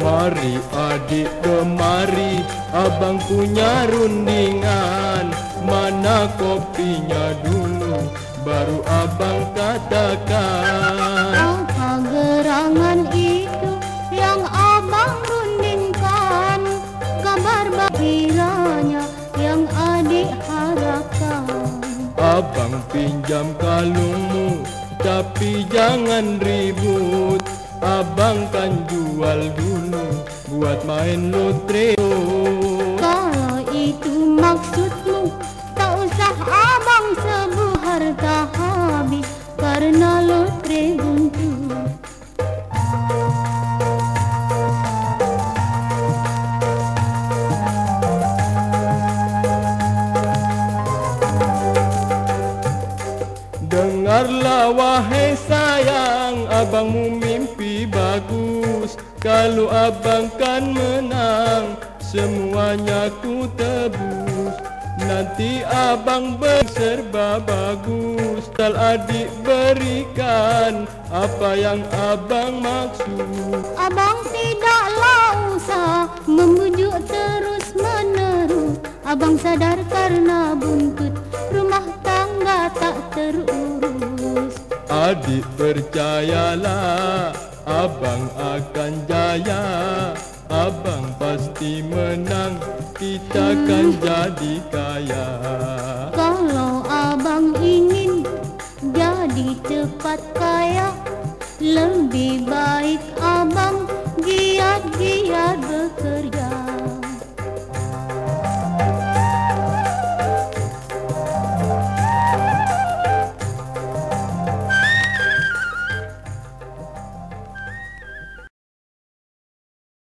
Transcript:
Mari adik kemari Abang punya rundingan. Mana kopinya dulu Baru abang katakan. Gerangan itu yang abang rundingkan Kabar bakiranya yang adik harapkan. Abang pinjam kalungmu Tapi jangan ribut Abang kan jual dulu Buat main lotre. Kalau itu maksudmu Tak usah abang sebut harta habis Karena lotre buntu. Dengarlah wahai sayang Abangmu mimpi bagus. Kalau abang kan menang Semuanya ku tebus. Nanti abang berserba bagus. Tal adik berikan Apa yang abang maksud. Abang tidaklah usah Membujuk terus menerus. Abang sadar karena buntut Rumah tangga tak terurus Adik percayalah Abang akan jaya. Abang pasti menang Kita kan jadi kaya. Kalau abang ingin jadi cepat kaya Lebih baik